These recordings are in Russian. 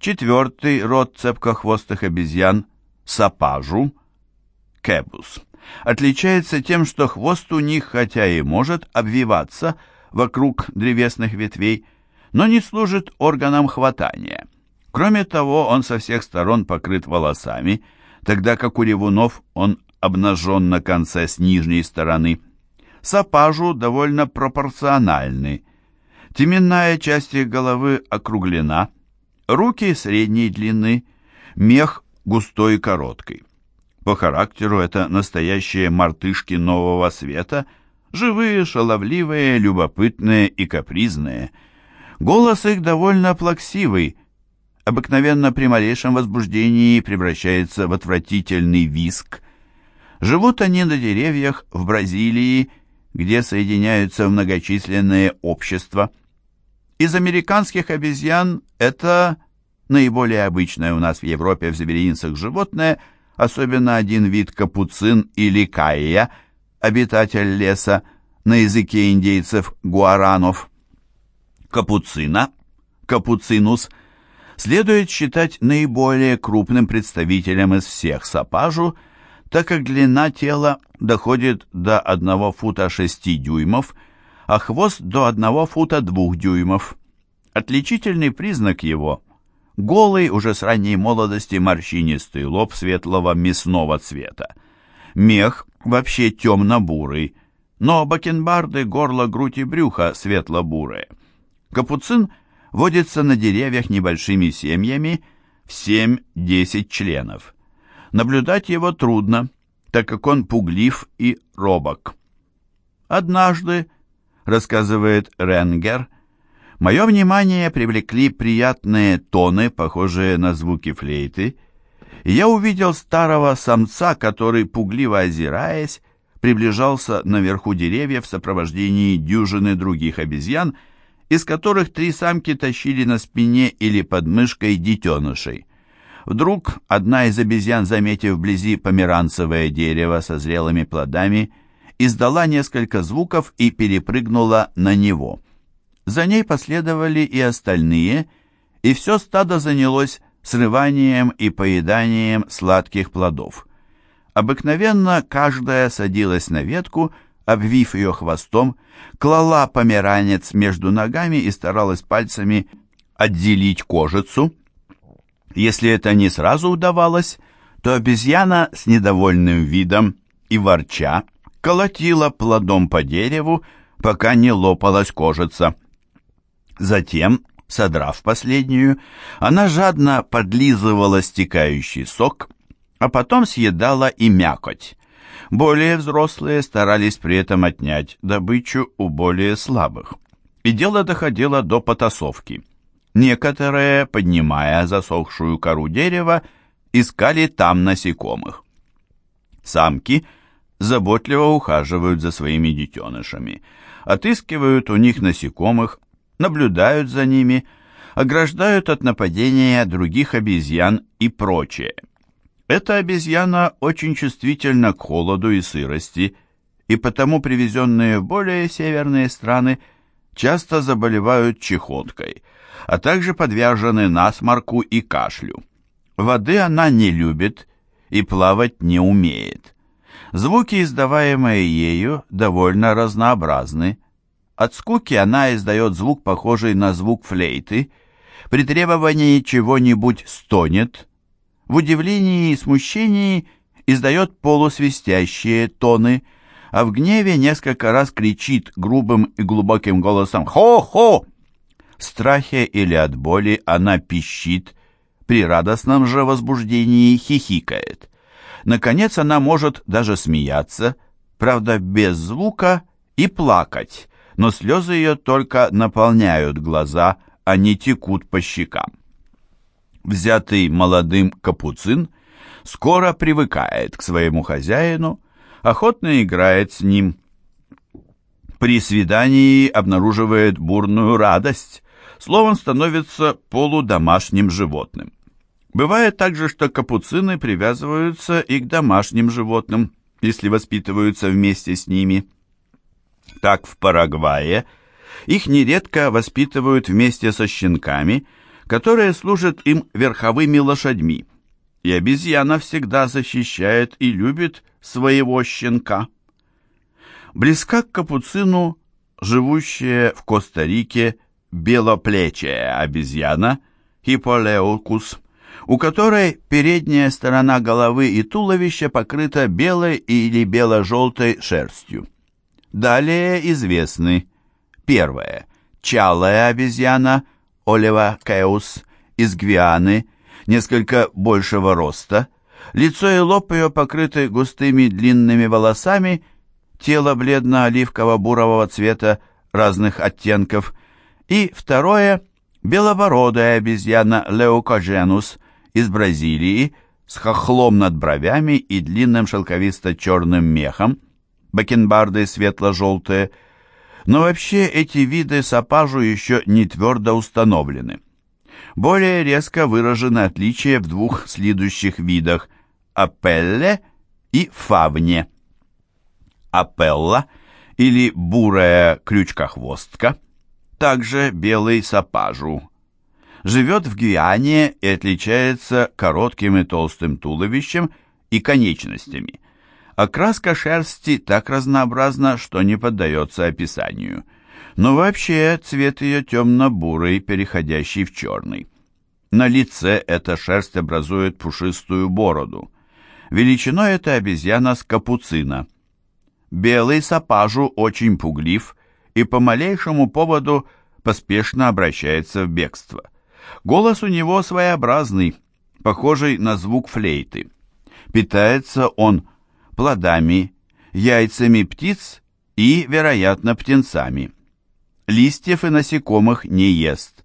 Четвертый род цепкохвостых обезьян – сапажу, кебус, отличается тем, что хвост у них, хотя и может обвиваться вокруг древесных ветвей, но не служит органом хватания. Кроме того, он со всех сторон покрыт волосами, тогда как у ревунов он обнажен на конце с нижней стороны. Сапажу довольно пропорциональны. Теменная часть их головы округлена, руки средней длины, мех густой и короткий. По характеру это настоящие мартышки нового света, живые, шаловливые, любопытные и капризные. Голос их довольно плаксивый, обыкновенно при малейшем возбуждении превращается в отвратительный виск. Живут они на деревьях в Бразилии, где соединяются многочисленные общества. Из американских обезьян это наиболее обычное у нас в Европе в зверинцах животное, особенно один вид капуцин или кайя, обитатель леса, на языке индейцев гуаранов. Капуцина, капуцинус, следует считать наиболее крупным представителем из всех сапажу, так как длина тела доходит до 1 фута 6 дюймов, а хвост до 1 фута 2 дюймов. Отличительный признак его – голый уже с ранней молодости морщинистый лоб светлого мясного цвета. Мех вообще темно-бурый, но бакенбарды, горло, грудь и брюхо светло-бурые. Капуцин водится на деревьях небольшими семьями в 7-10 членов. Наблюдать его трудно, так как он пуглив и робок. «Однажды», — рассказывает Ренгер, — «мое внимание привлекли приятные тоны, похожие на звуки флейты, и я увидел старого самца, который, пугливо озираясь, приближался наверху деревьев в сопровождении дюжины других обезьян, из которых три самки тащили на спине или под мышкой детенышей. Вдруг одна из обезьян, заметив вблизи померанцевое дерево со зрелыми плодами, издала несколько звуков и перепрыгнула на него. За ней последовали и остальные, и все стадо занялось срыванием и поеданием сладких плодов. Обыкновенно каждая садилась на ветку, обвив ее хвостом, клала померанец между ногами и старалась пальцами отделить кожицу. Если это не сразу удавалось, то обезьяна с недовольным видом и ворча колотила плодом по дереву, пока не лопалась кожица. Затем, содрав последнюю, она жадно подлизывала стекающий сок, а потом съедала и мякоть. Более взрослые старались при этом отнять добычу у более слабых. И дело доходило до потасовки. Некоторые, поднимая засохшую кору дерева, искали там насекомых. Самки заботливо ухаживают за своими детенышами, отыскивают у них насекомых, наблюдают за ними, ограждают от нападения других обезьян и прочее. Эта обезьяна очень чувствительна к холоду и сырости, и потому привезенные в более северные страны часто заболевают чехоткой, а также подвержены насморку и кашлю. Воды она не любит и плавать не умеет. Звуки, издаваемые ею, довольно разнообразны. От скуки она издает звук, похожий на звук флейты, при требовании чего-нибудь стонет, в удивлении и смущении издает полусвистящие тоны, а в гневе несколько раз кричит грубым и глубоким голосом «Хо-хо!». В страхе или от боли она пищит, при радостном же возбуждении хихикает. Наконец она может даже смеяться, правда без звука, и плакать, но слезы ее только наполняют глаза, а не текут по щекам. Взятый молодым капуцин скоро привыкает к своему хозяину, охотно играет с ним. При свидании обнаруживает бурную радость, словом становится полудомашним животным. Бывает также, что капуцины привязываются и к домашним животным, если воспитываются вместе с ними. Так в Парагвае их нередко воспитывают вместе со щенками – которые служат им верховыми лошадьми. И обезьяна всегда защищает и любит своего щенка. Близка к капуцину живущая в Коста-Рике белоплечая обезьяна Хиполеукус, у которой передняя сторона головы и туловища покрыта белой или бело-желтой шерстью. Далее известны. Первое. Чалая обезьяна Олева Кеус из Гвианы, несколько большего роста, лицо и лоб ее покрыты густыми длинными волосами, тело бледно-оливково-бурового цвета разных оттенков, и второе – белобородая обезьяна Леукодженус из Бразилии с хохлом над бровями и длинным шелковисто-черным мехом, бакенбарды светло-желтые – но вообще эти виды сапажу еще не твердо установлены. Более резко выражены отличия в двух следующих видах – апелле и фавне. Апелла или бурая крючкохвостка, также белый сапажу, живет в Гвиане и отличается коротким и толстым туловищем и конечностями – Окраска шерсти так разнообразна, что не поддается описанию. Но вообще цвет ее темно-бурый, переходящий в черный. На лице эта шерсть образует пушистую бороду. Величиной эта обезьяна с капуцина. Белый сапажу очень пуглив и по малейшему поводу поспешно обращается в бегство. Голос у него своеобразный, похожий на звук флейты. Питается он плодами, яйцами птиц и, вероятно, птенцами. Листьев и насекомых не ест.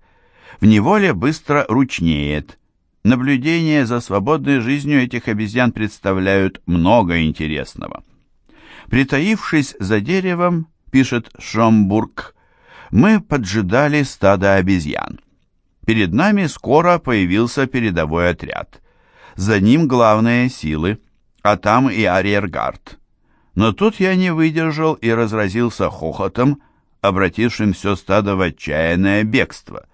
В неволе быстро ручнеет. Наблюдения за свободной жизнью этих обезьян представляют много интересного. Притаившись за деревом, пишет Шомбург, мы поджидали стадо обезьян. Перед нами скоро появился передовой отряд. За ним главные силы а там и арьергард. Но тут я не выдержал и разразился хохотом, обратившим все стадо в отчаянное бегство.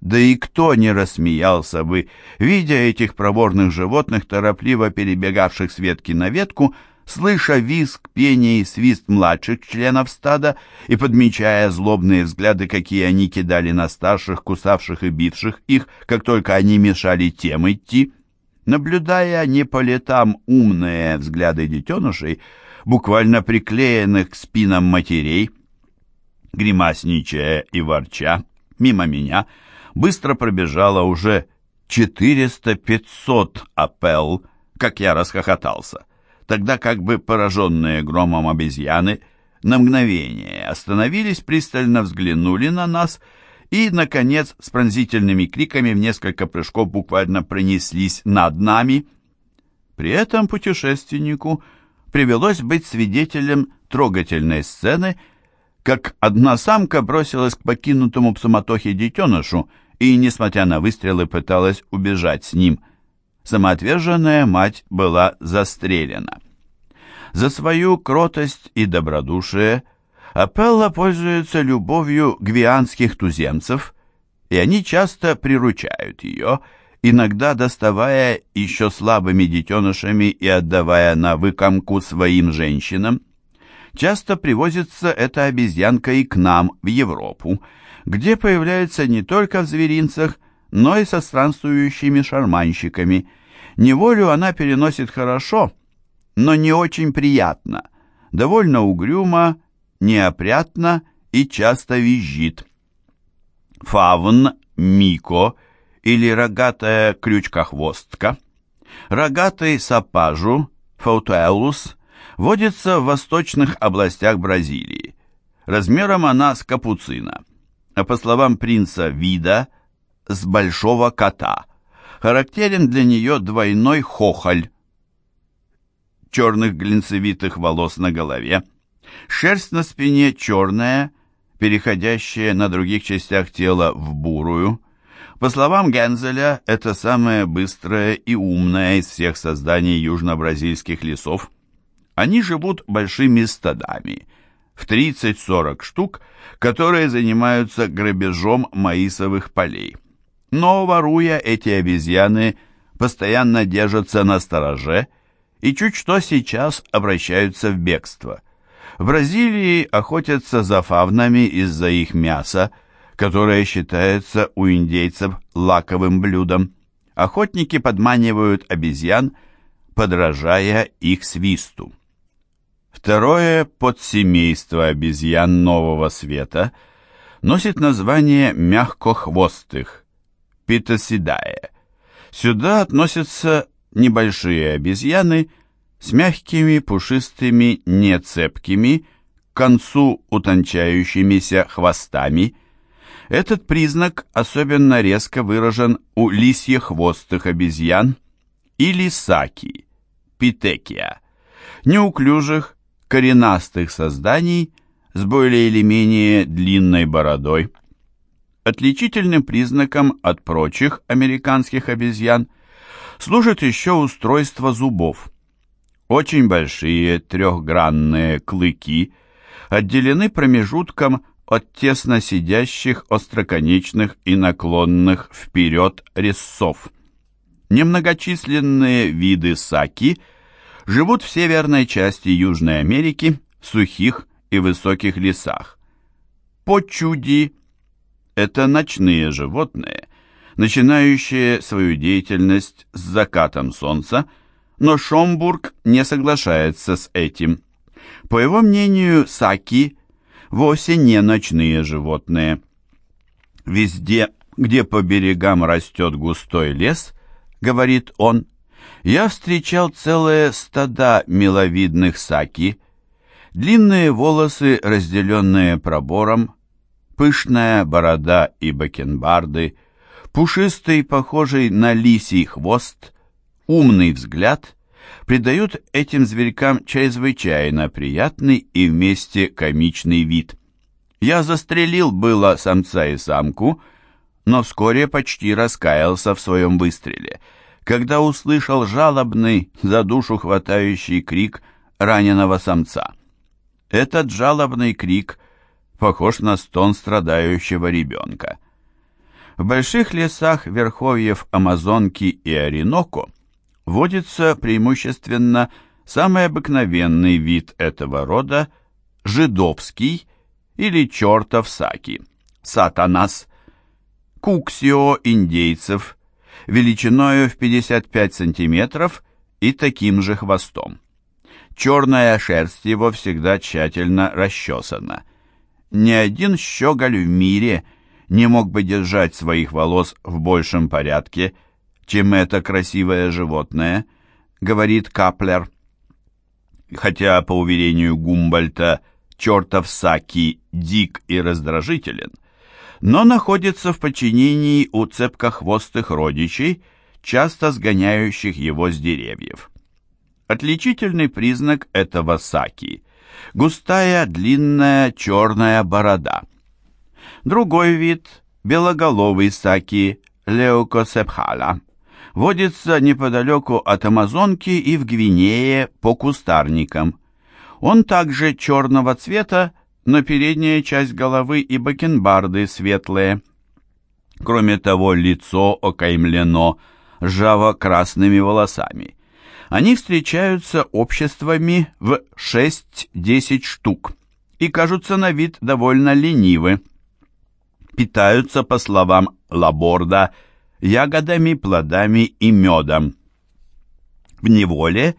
Да и кто не рассмеялся бы, видя этих проворных животных, торопливо перебегавших с ветки на ветку, слыша визг, пение и свист младших членов стада и подмечая злобные взгляды, какие они кидали на старших, кусавших и бивших их, как только они мешали тем идти, наблюдая не по летам умные взгляды детенышей, буквально приклеенных к спинам матерей, гримасничая и ворча, мимо меня быстро пробежало уже 400-500 апел, как я расхохотался, тогда как бы пораженные громом обезьяны на мгновение остановились, пристально взглянули на нас и, наконец, с пронзительными криками в несколько прыжков буквально пронеслись над нами. При этом путешественнику привелось быть свидетелем трогательной сцены, как одна самка бросилась к покинутому в суматохе детенышу и, несмотря на выстрелы, пыталась убежать с ним. Самоотверженная мать была застрелена. За свою кротость и добродушие – Апелла пользуется любовью гвианских туземцев, и они часто приручают ее, иногда доставая еще слабыми детенышами и отдавая на выкормку своим женщинам. Часто привозится эта обезьянка и к нам, в Европу, где появляется не только в зверинцах, но и со странствующими шарманщиками. Неволю она переносит хорошо, но не очень приятно, довольно угрюмо неопрятно и часто визжит. Фавн, мико или рогатая крючкохвостка, рогатый сапажу, фаутуэлус, водится в восточных областях Бразилии. Размером она с капуцина, а по словам принца Вида, с большого кота. Характерен для нее двойной хохоль, черных глинцевитых волос на голове, Шерсть на спине черная, переходящая на других частях тела в бурую. По словам Гензеля, это самое быстрое и умное из всех созданий южно-бразильских лесов. Они живут большими стадами, в 30-40 штук, которые занимаются грабежом маисовых полей. Но, воруя, эти обезьяны постоянно держатся на стороже и чуть что сейчас обращаются в бегство. В Бразилии охотятся за фавнами из-за их мяса, которое считается у индейцев лаковым блюдом. Охотники подманивают обезьян, подражая их свисту. Второе подсемейство обезьян нового света носит название мягкохвостых – питосидае. Сюда относятся небольшие обезьяны с мягкими, пушистыми, нецепкими, к концу утончающимися хвостами. Этот признак особенно резко выражен у лисьехвостых обезьян или саки, питекия, неуклюжих, коренастых созданий с более или менее длинной бородой. Отличительным признаком от прочих американских обезьян служит еще устройство зубов. Очень большие трехгранные клыки отделены промежутком от тесно сидящих остроконечных и наклонных вперед резцов. Немногочисленные виды саки живут в северной части Южной Америки, в сухих и высоких лесах. Почуди – это ночные животные, начинающие свою деятельность с закатом солнца, но Шомбург не соглашается с этим. По его мнению, саки вовсе не ночные животные. Везде, где по берегам растет густой лес, говорит он, я встречал целые стада миловидных саки, длинные волосы, разделенные пробором, пышная борода и бакенбарды, пушистый, похожий на лисий хвост, умный взгляд придают этим зверькам чрезвычайно приятный и вместе комичный вид. Я застрелил было самца и самку, но вскоре почти раскаялся в своем выстреле, когда услышал жалобный, за душу хватающий крик раненого самца. Этот жалобный крик похож на стон страдающего ребенка. В больших лесах верховьев Амазонки и Ореноко водится преимущественно самый обыкновенный вид этого рода – жидовский или чертов саки, сатанас, куксио индейцев, величиною в 55 сантиметров и таким же хвостом. Черная шерсть его всегда тщательно расчесана. Ни один щеголь в мире не мог бы держать своих волос в большем порядке, чем это красивое животное, говорит Каплер. Хотя, по уверению Гумбольта, чертов Саки дик и раздражителен, но находится в подчинении у цепкохвостых родичей, часто сгоняющих его с деревьев. Отличительный признак этого саки – густая длинная черная борода. Другой вид – белоголовый саки леукосепхала – водится неподалеку от Амазонки и в Гвинее по кустарникам. Он также черного цвета, но передняя часть головы и бакенбарды светлые. Кроме того, лицо окаймлено ржаво-красными волосами. Они встречаются обществами в 6-10 штук и кажутся на вид довольно ленивы. Питаются, по словам Лаборда, ягодами, плодами и медом. В неволе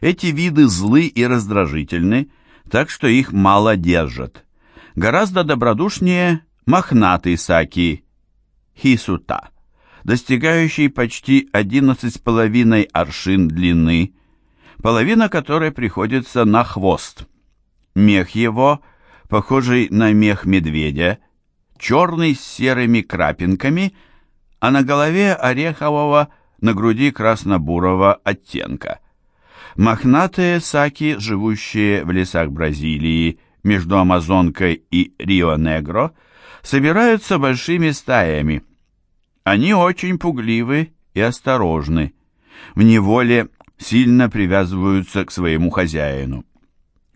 эти виды злы и раздражительны, так что их мало держат. Гораздо добродушнее мохнатый саки, хисута, достигающий почти 11,5 аршин длины, половина которой приходится на хвост. Мех его, похожий на мех медведя, черный с серыми крапинками – а на голове орехового, на груди красно-бурого оттенка. Мохнатые саки, живущие в лесах Бразилии между Амазонкой и Рио-Негро, собираются большими стаями. Они очень пугливы и осторожны. В неволе сильно привязываются к своему хозяину.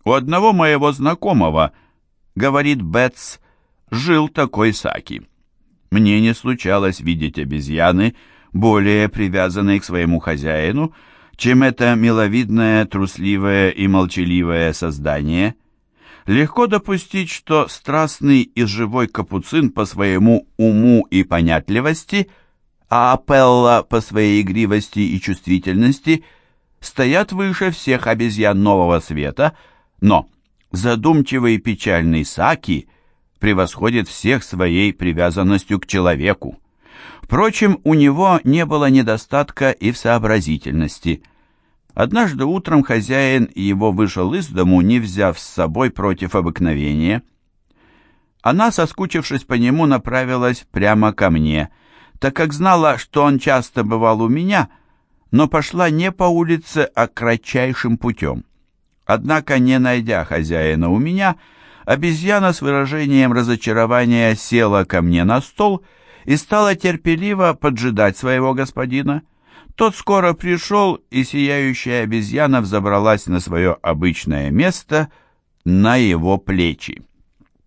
У одного моего знакомого, говорит Бетс, жил такой саки. Мне не случалось видеть обезьяны, более привязанной к своему хозяину, чем это миловидное, трусливое и молчаливое создание. Легко допустить, что страстный и живой капуцин по своему уму и понятливости, а Апелла по своей игривости и чувствительности стоят выше всех обезьян нового света, но задумчивый и печальный Саки превосходит всех своей привязанностью к человеку. Впрочем, у него не было недостатка и в сообразительности. Однажды утром хозяин его вышел из дому, не взяв с собой против обыкновения. Она, соскучившись по нему, направилась прямо ко мне, так как знала, что он часто бывал у меня, но пошла не по улице, а кратчайшим путем. Однако, не найдя хозяина у меня, обезьяна с выражением разочарования села ко мне на стол и стала терпеливо поджидать своего господина. Тот скоро пришел, и сияющая обезьяна взобралась на свое обычное место на его плечи.